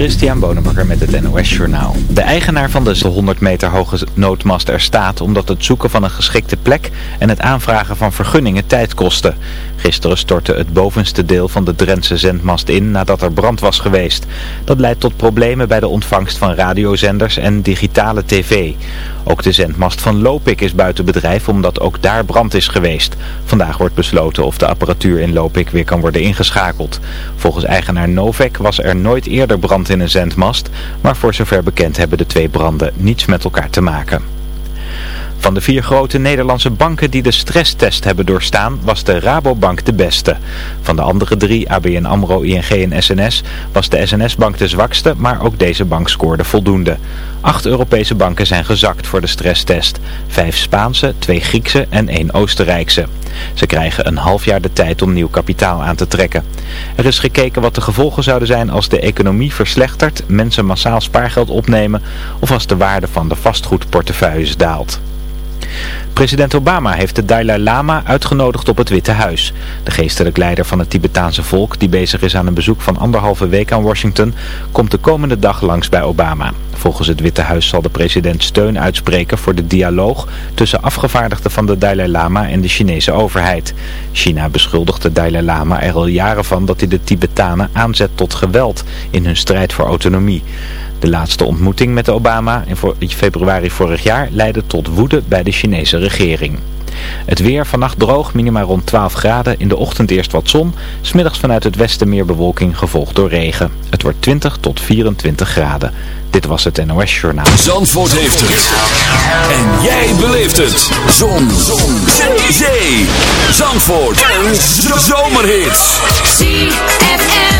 Christian Bonenbakker met het NOS Journaal. De eigenaar van de 100 meter hoge noodmast er staat omdat het zoeken van een geschikte plek en het aanvragen van vergunningen tijd kostte. Gisteren stortte het bovenste deel van de Drentse zendmast in nadat er brand was geweest. Dat leidt tot problemen bij de ontvangst van radiozenders en digitale tv. Ook de zendmast van Lopik is buiten bedrijf omdat ook daar brand is geweest. Vandaag wordt besloten of de apparatuur in Lopik weer kan worden ingeschakeld. Volgens eigenaar Novek was er nooit eerder brand in een zendmast, maar voor zover bekend hebben de twee branden niets met elkaar te maken. Van de vier grote Nederlandse banken die de stresstest hebben doorstaan, was de Rabobank de beste. Van de andere drie, ABN AMRO, ING en SNS, was de SNS-bank de zwakste, maar ook deze bank scoorde voldoende. Acht Europese banken zijn gezakt voor de stresstest. Vijf Spaanse, twee Griekse en één Oostenrijkse. Ze krijgen een half jaar de tijd om nieuw kapitaal aan te trekken. Er is gekeken wat de gevolgen zouden zijn als de economie verslechtert, mensen massaal spaargeld opnemen of als de waarde van de vastgoedportefeuilles daalt. President Obama heeft de Dalai Lama uitgenodigd op het Witte Huis. De geestelijk leider van het Tibetaanse volk, die bezig is aan een bezoek van anderhalve week aan Washington, komt de komende dag langs bij Obama. Volgens het Witte Huis zal de president steun uitspreken voor de dialoog tussen afgevaardigden van de Dalai Lama en de Chinese overheid. China beschuldigt de Dalai Lama er al jaren van dat hij de Tibetanen aanzet tot geweld in hun strijd voor autonomie. De laatste ontmoeting met Obama in februari vorig jaar leidde tot woede bij de Chinese regering. Het weer vannacht droog, minima rond 12 graden. In de ochtend eerst wat zon. Smiddags vanuit het westen meer bewolking, gevolgd door regen. Het wordt 20 tot 24 graden. Dit was het NOS Journaal. Zandvoort heeft het. En jij beleeft het. Zon. zon. Zee. Zee. Zandvoort. Een zomerhit. ZFM.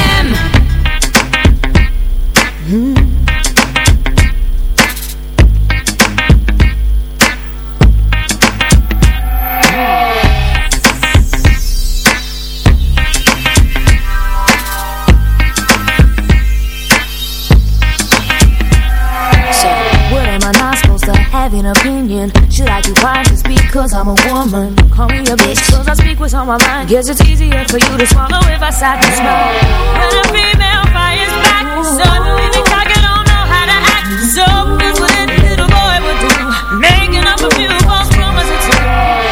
have an opinion. Should I be quiet just because I'm a woman? Call me a bitch because I speak what's on my mind. Guess it's easier for you to swallow if I sat to smile. When a female fires back, suddenly the target don't know how to act. So that's what a little boy would do. Making up a few false promises to.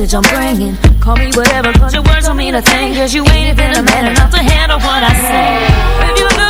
message I'm bringing. Call me whatever, but your words don't mean a thing. Cause you ain't even a man enough to handle what I say. If you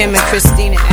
Kim and Christina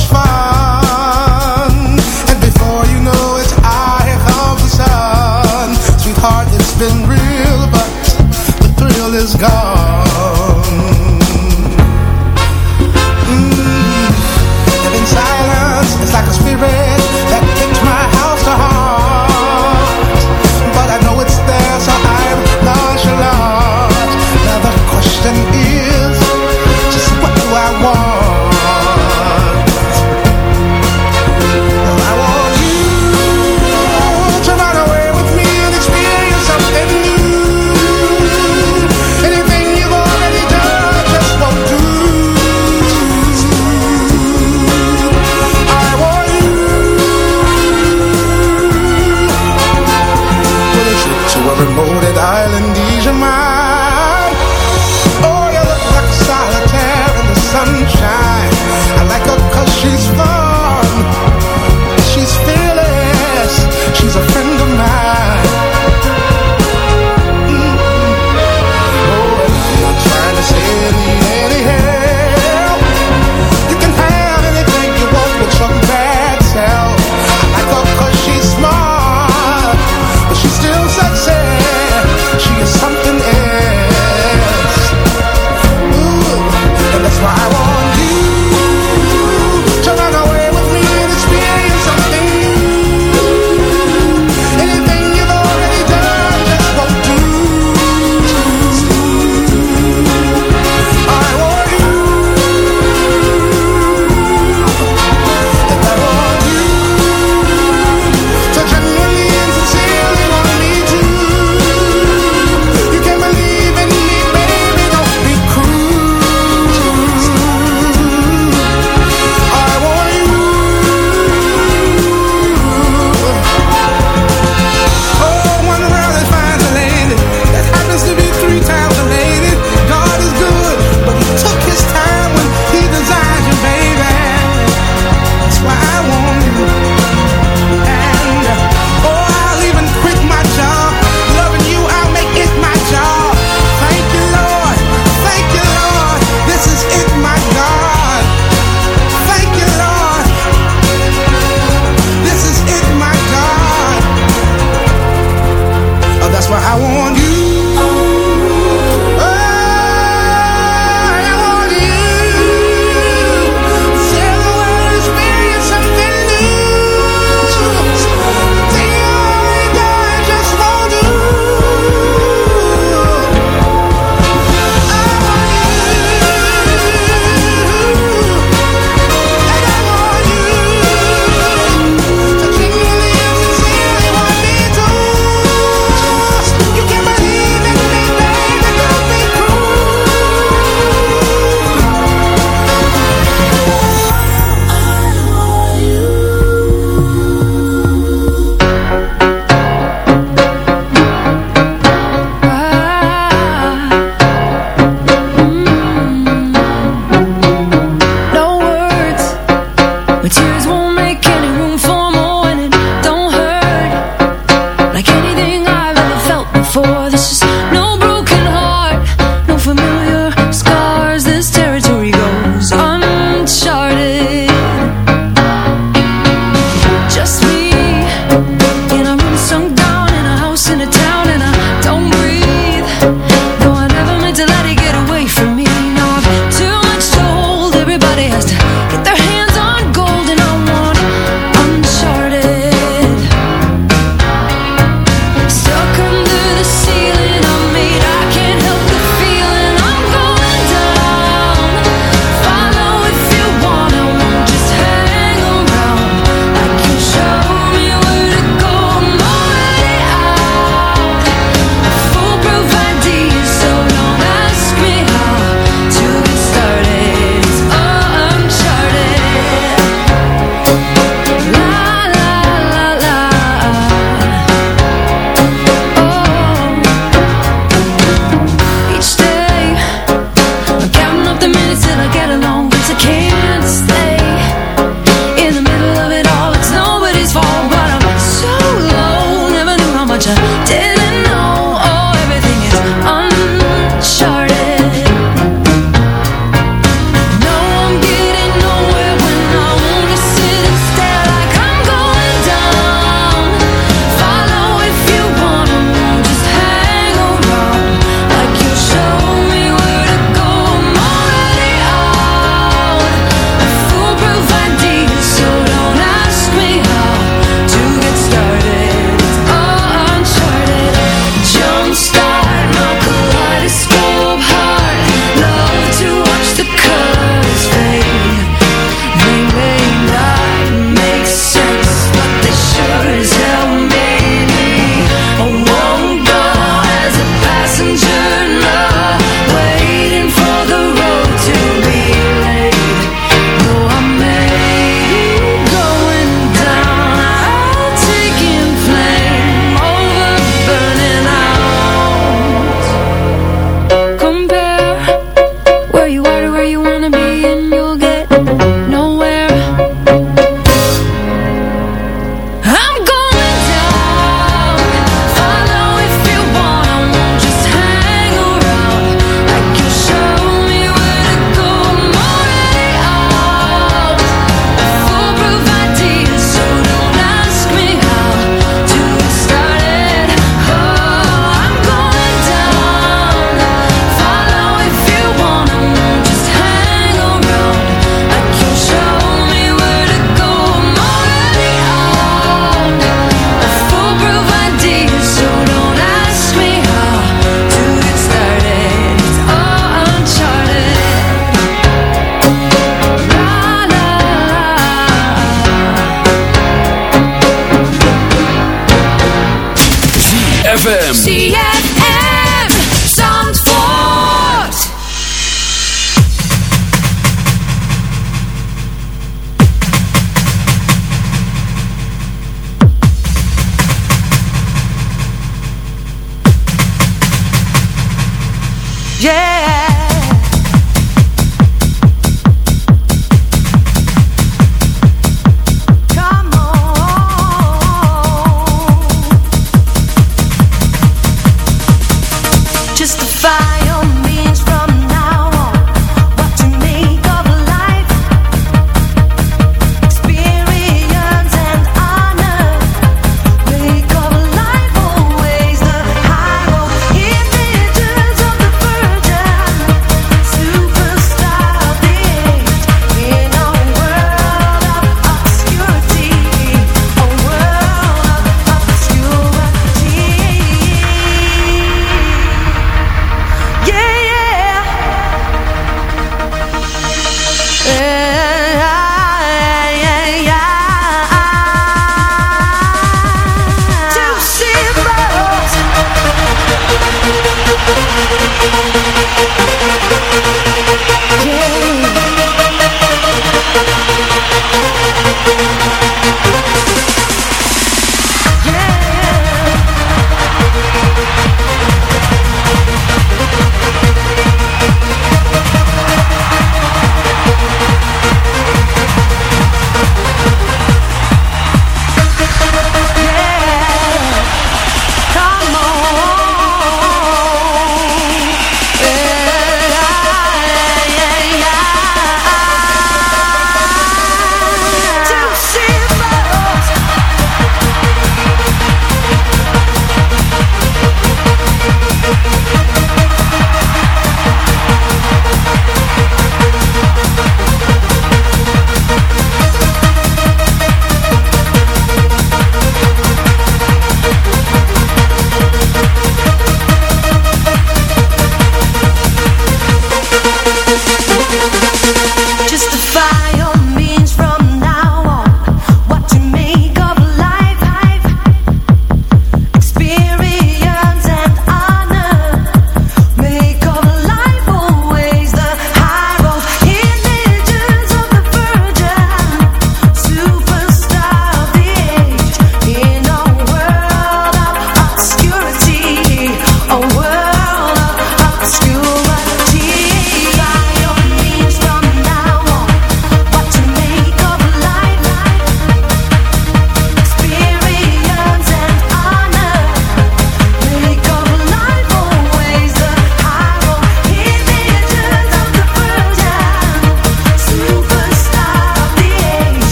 faz.